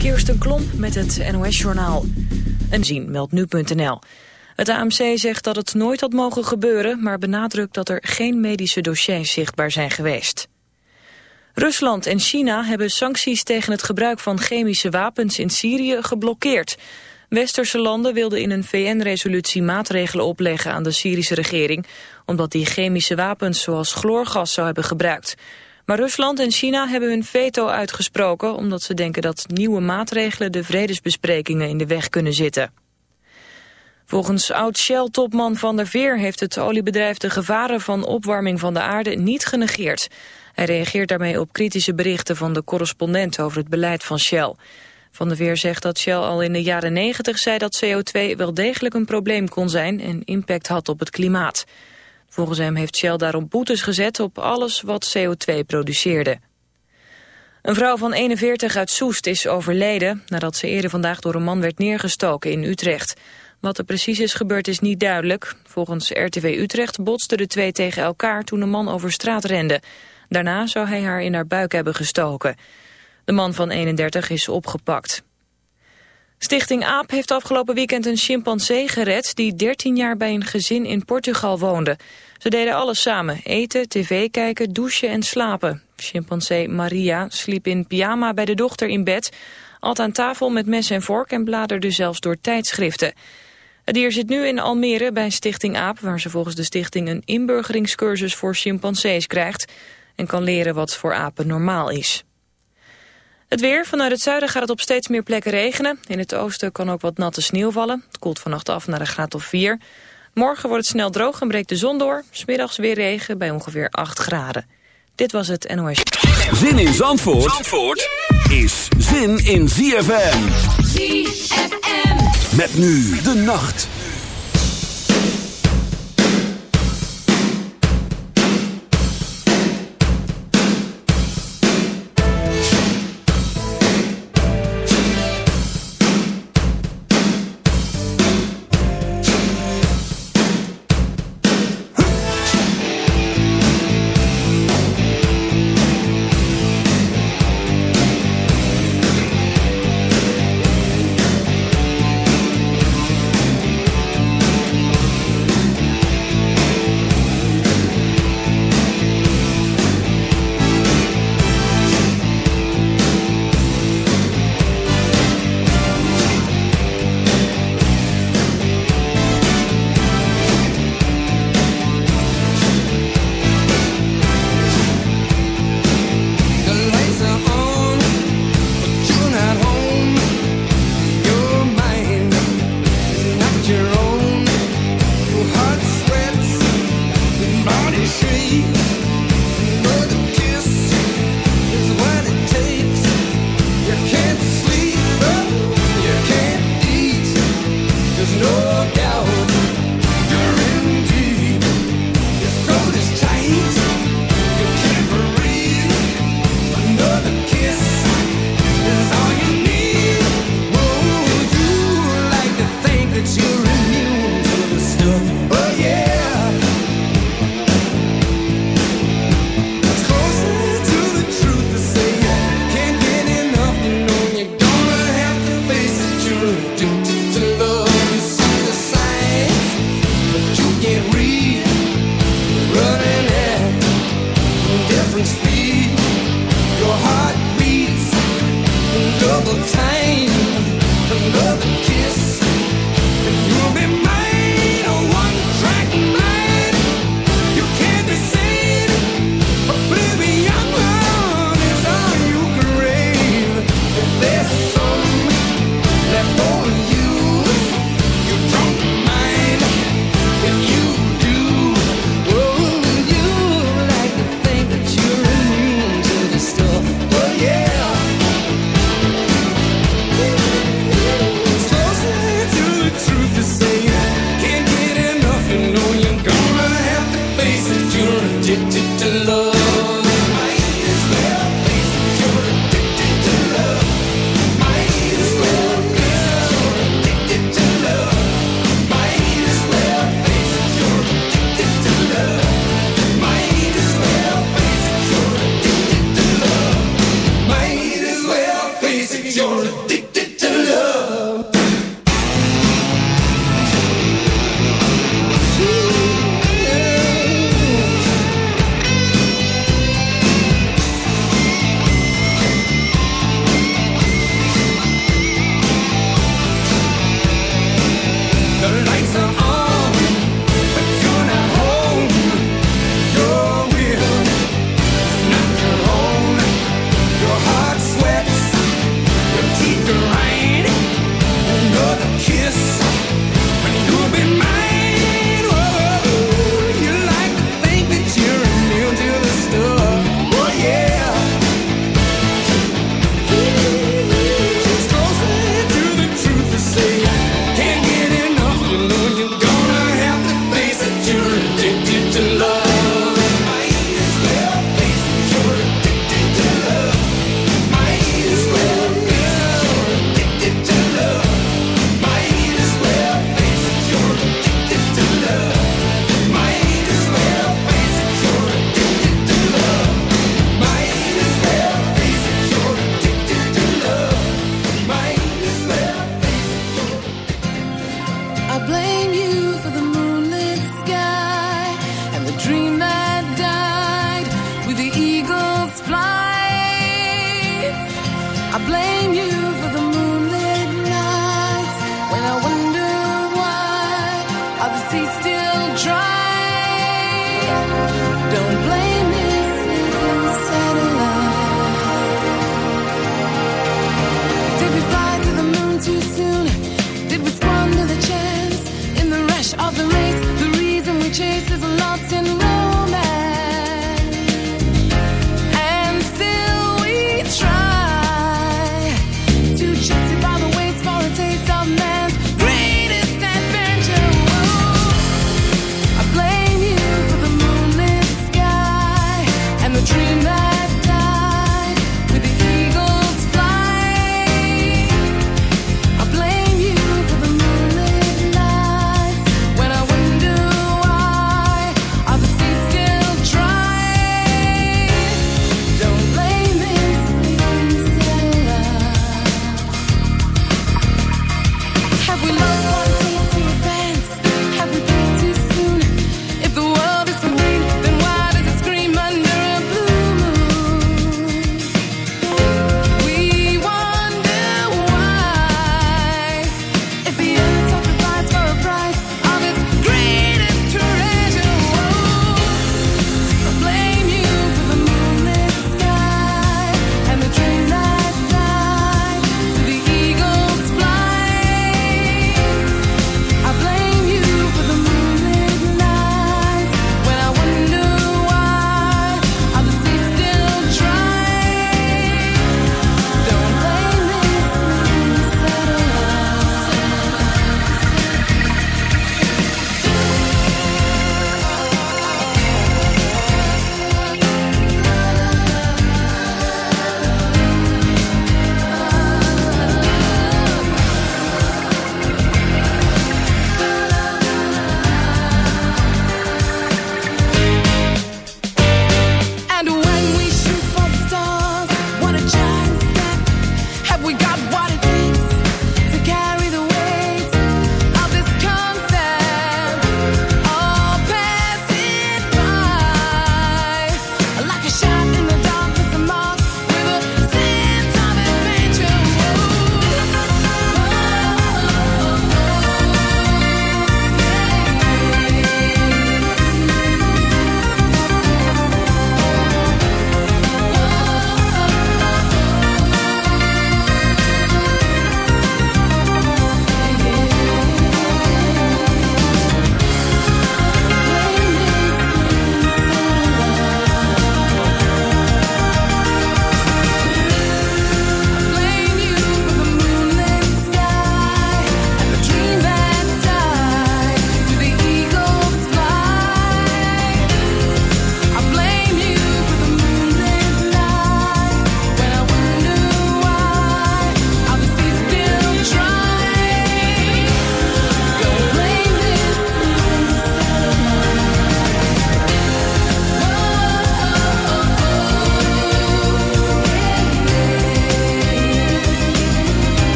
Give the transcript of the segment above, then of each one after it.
Kirsten Klomp met het NOS-journaal. Een zien meldt nu.nl. Het AMC zegt dat het nooit had mogen gebeuren... maar benadrukt dat er geen medische dossiers zichtbaar zijn geweest. Rusland en China hebben sancties tegen het gebruik van chemische wapens in Syrië geblokkeerd. Westerse landen wilden in een VN-resolutie maatregelen opleggen aan de Syrische regering... omdat die chemische wapens zoals chloorgas zou hebben gebruikt... Maar Rusland en China hebben hun veto uitgesproken... omdat ze denken dat nieuwe maatregelen de vredesbesprekingen in de weg kunnen zitten. Volgens oud-Shell-topman Van der Veer heeft het oliebedrijf de gevaren van opwarming van de aarde niet genegeerd. Hij reageert daarmee op kritische berichten van de correspondent over het beleid van Shell. Van der Veer zegt dat Shell al in de jaren 90 zei dat CO2 wel degelijk een probleem kon zijn en impact had op het klimaat. Volgens hem heeft Shell daarom boetes gezet op alles wat CO2 produceerde. Een vrouw van 41 uit Soest is overleden nadat ze eerder vandaag door een man werd neergestoken in Utrecht. Wat er precies is gebeurd is niet duidelijk. Volgens RTV Utrecht botsten de twee tegen elkaar toen de man over straat rende. Daarna zou hij haar in haar buik hebben gestoken. De man van 31 is opgepakt. Stichting AAP heeft afgelopen weekend een chimpansee gered... die 13 jaar bij een gezin in Portugal woonde. Ze deden alles samen, eten, tv kijken, douchen en slapen. Chimpansee Maria sliep in pyjama bij de dochter in bed... at aan tafel met mes en vork en bladerde zelfs door tijdschriften. Het dier zit nu in Almere bij Stichting AAP... waar ze volgens de stichting een inburgeringscursus voor chimpansees krijgt... en kan leren wat voor apen normaal is. Het weer. Vanuit het zuiden gaat het op steeds meer plekken regenen. In het oosten kan ook wat natte sneeuw vallen. Het koelt vannacht af naar een graad of 4. Morgen wordt het snel droog en breekt de zon door. Smiddags weer regen bij ongeveer 8 graden. Dit was het NOS. Zin in Zandvoort, Zandvoort is zin in ZFM. ZFM. Met nu de nacht.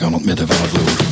aan het midden van de vloer.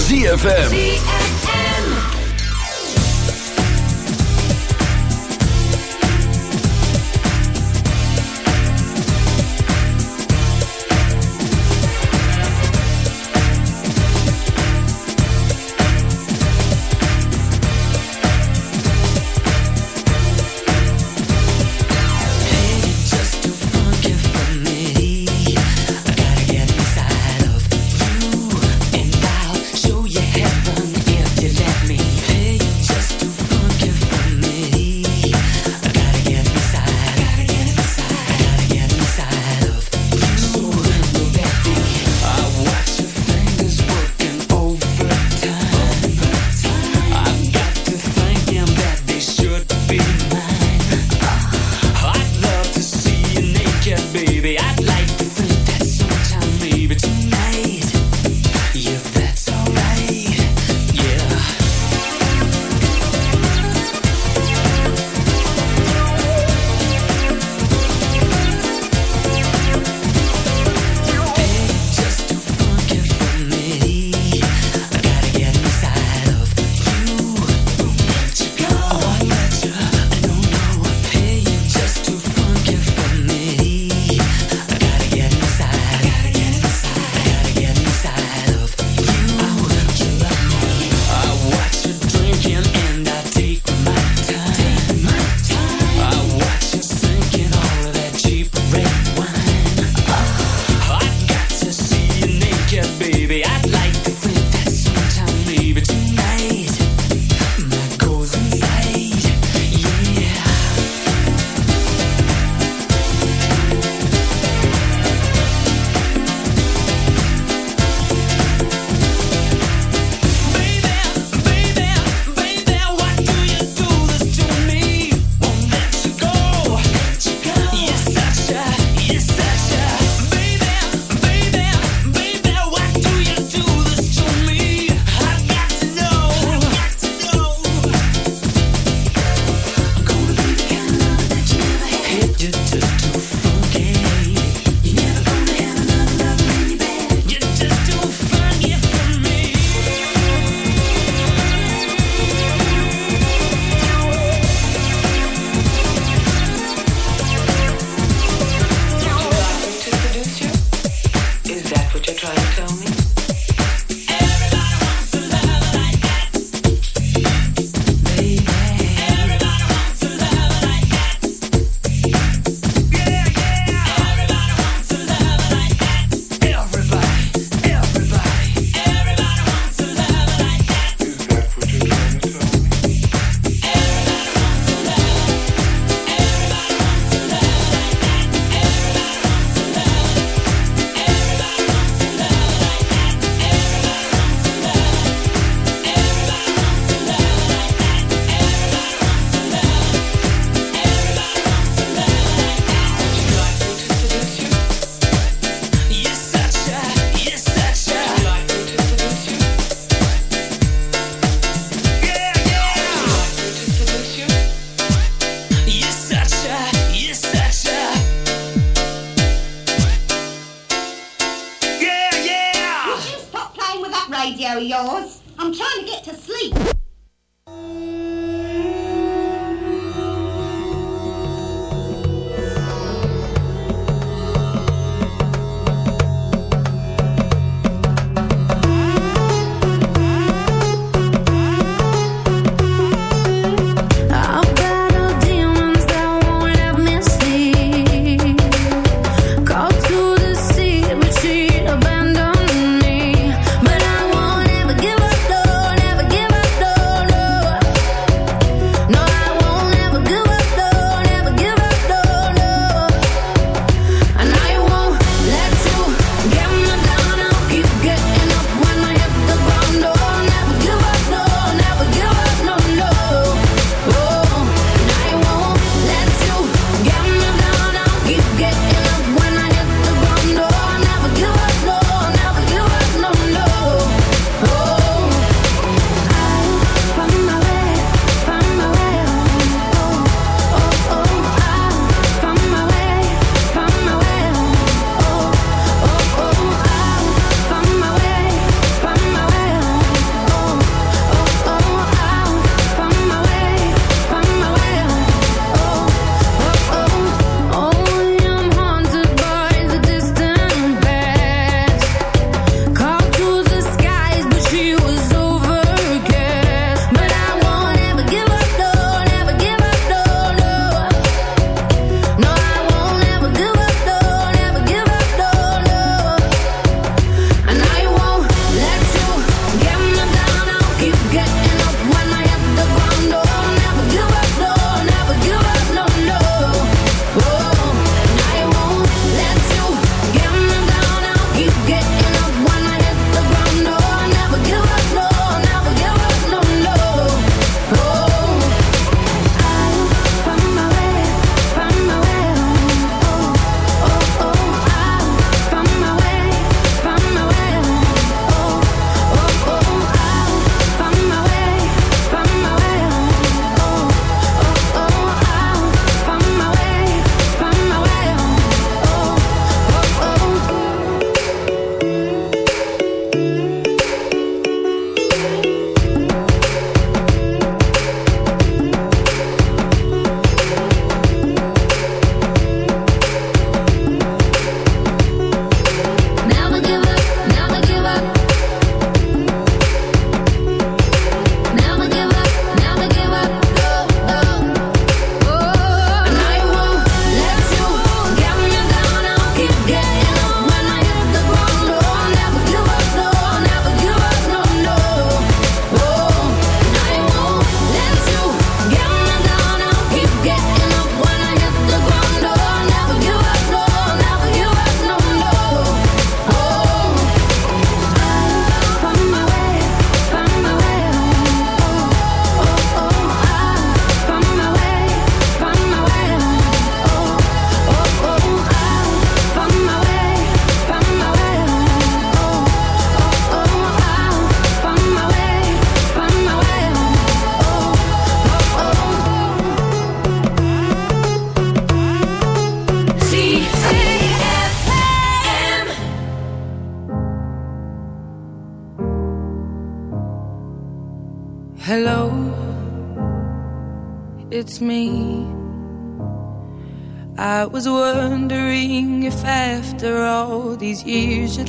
ZFM.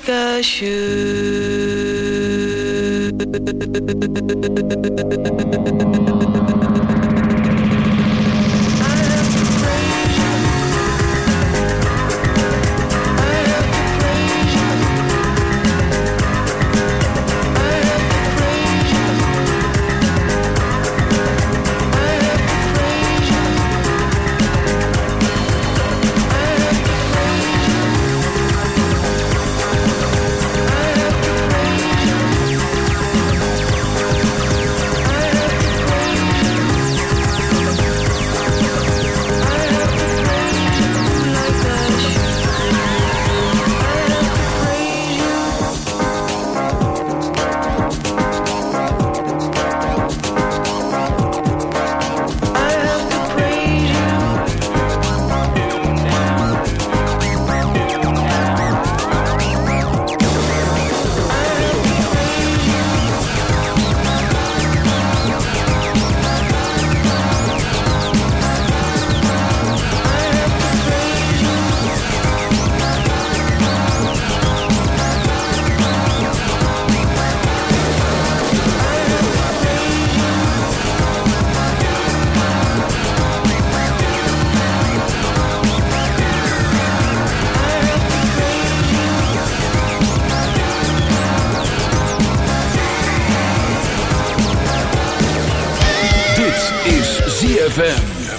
like I should.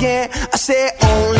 Again. I say only